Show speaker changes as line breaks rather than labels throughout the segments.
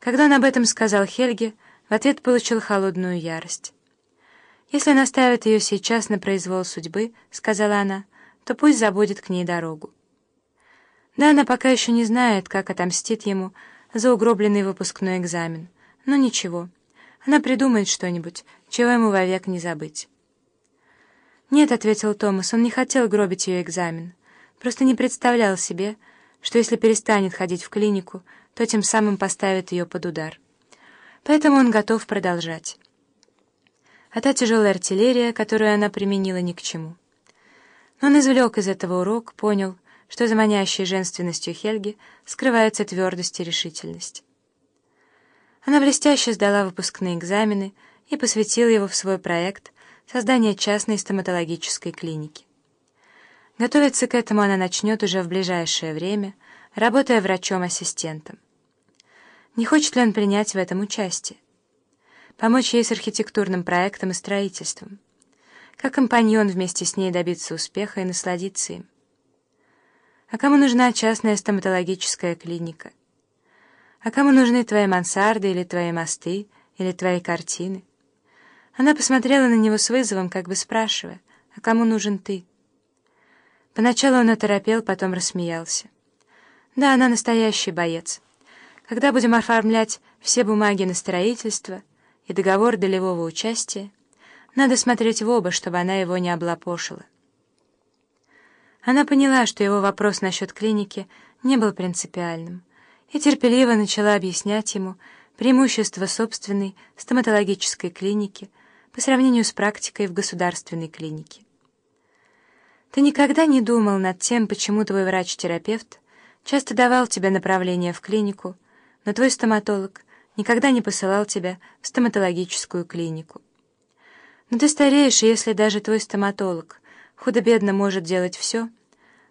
Когда он об этом сказал Хельге, в ответ получил холодную ярость. «Если он оставит ее сейчас на произвол судьбы, — сказала она, — то пусть забудет к ней дорогу». Да, она пока еще не знает, как отомстит ему за угробленный выпускной экзамен, но ничего, она придумает что-нибудь, чего ему вовек не забыть. «Нет», — ответил Томас, — «он не хотел гробить ее экзамен, просто не представлял себе, что если перестанет ходить в клинику, то тем самым поставит ее под удар. Поэтому он готов продолжать. А та тяжелая артиллерия, которую она применила, ни к чему. Но он извлек из этого урок, понял, что за манящей женственностью Хельги скрывается твердость и решительность. Она блестяще сдала выпускные экзамены и посвятила его в свой проект создания частной стоматологической клиники. Готовиться к этому она начнет уже в ближайшее время, работая врачом-ассистентом. Не хочет ли он принять в этом участие? Помочь ей с архитектурным проектом и строительством? Как компаньон вместе с ней добиться успеха и насладиться им? А кому нужна частная стоматологическая клиника? А кому нужны твои мансарды или твои мосты, или твои картины? Она посмотрела на него с вызовом, как бы спрашивая, а кому нужен ты? Поначалу он оторопел, потом рассмеялся. Да, она настоящий боец. Когда будем оформлять все бумаги на строительство и договор долевого участия, надо смотреть в оба, чтобы она его не облапошила. Она поняла, что его вопрос насчет клиники не был принципиальным, и терпеливо начала объяснять ему преимущества собственной стоматологической клиники по сравнению с практикой в государственной клинике. Ты никогда не думал над тем, почему твой врач-терапевт часто давал тебе направление в клинику, но твой стоматолог никогда не посылал тебя в стоматологическую клинику. Но ты стареешь, и если даже твой стоматолог худо-бедно может делать все,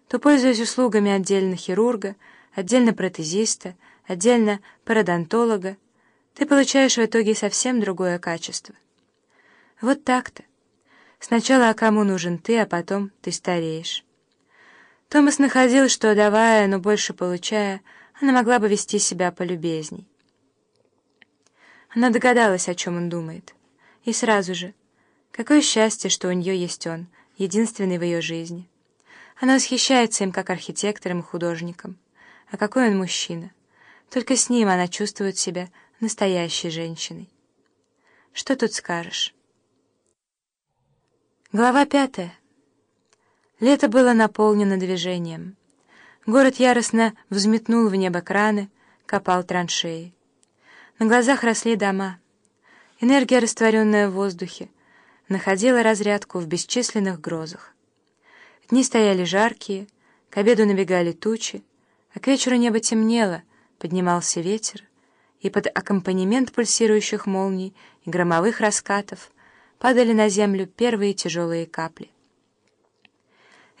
то, пользуясь услугами отдельно хирурга, отдельно протезиста, отдельно пародонтолога, ты получаешь в итоге совсем другое качество. Вот так-то. Сначала а кому нужен ты, а потом ты стареешь. Томас находил, что, давая, но больше получая, она могла бы вести себя полюбезней. Она догадалась, о чем он думает. И сразу же, какое счастье, что у нее есть он, единственный в ее жизни. Она восхищается им как архитектором и художником. А какой он мужчина. Только с ним она чувствует себя настоящей женщиной. Что тут скажешь? Глава пятая. Лето было наполнено движением. Город яростно взметнул в небо краны, копал траншеи. На глазах росли дома. Энергия, растворенная в воздухе, находила разрядку в бесчисленных грозах. Дни стояли жаркие, к обеду набегали тучи, а к вечеру небо темнело, поднимался ветер, и под аккомпанемент пульсирующих молний и громовых раскатов падали на землю первые тяжелые капли.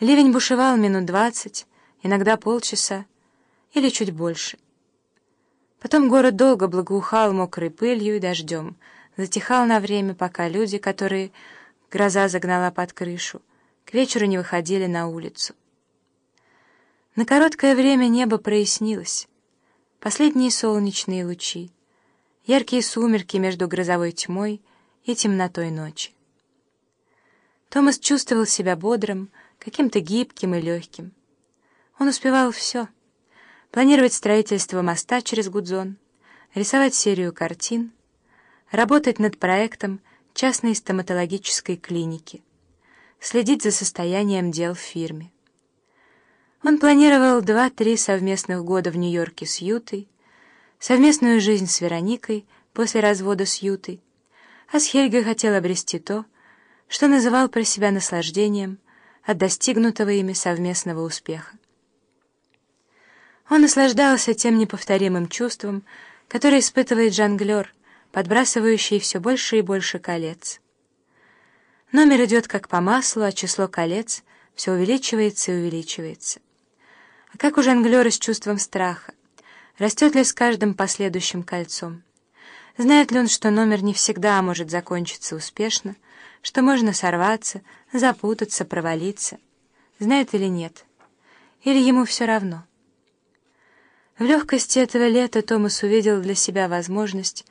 Ливень бушевал минут двадцать, иногда полчаса или чуть больше. Потом город долго благоухал мокрой пылью и дождем, затихал на время, пока люди, которые гроза загнала под крышу, к вечеру не выходили на улицу. На короткое время небо прояснилось. Последние солнечные лучи, яркие сумерки между грозовой тьмой и темнотой ночи. Томас чувствовал себя бодрым, каким-то гибким и легким. Он успевал все — планировать строительство моста через Гудзон, рисовать серию картин, работать над проектом частной стоматологической клиники, следить за состоянием дел в фирме. Он планировал два-три совместных года в Нью-Йорке с Ютой, совместную жизнь с Вероникой после развода с Ютой, а с Хельгой хотел обрести то, что называл про себя наслаждением — от достигнутого ими совместного успеха. Он наслаждался тем неповторимым чувством, которое испытывает жонглер, подбрасывающий все больше и больше колец. Номер идет как по маслу, а число колец все увеличивается и увеличивается. А как у жонглера с чувством страха? Растет ли с каждым последующим кольцом? Знает ли он, что номер не всегда может закончиться успешно, что можно сорваться, запутаться, провалиться. Знает или нет? Или ему все равно? В легкости этого лета Томас увидел для себя возможность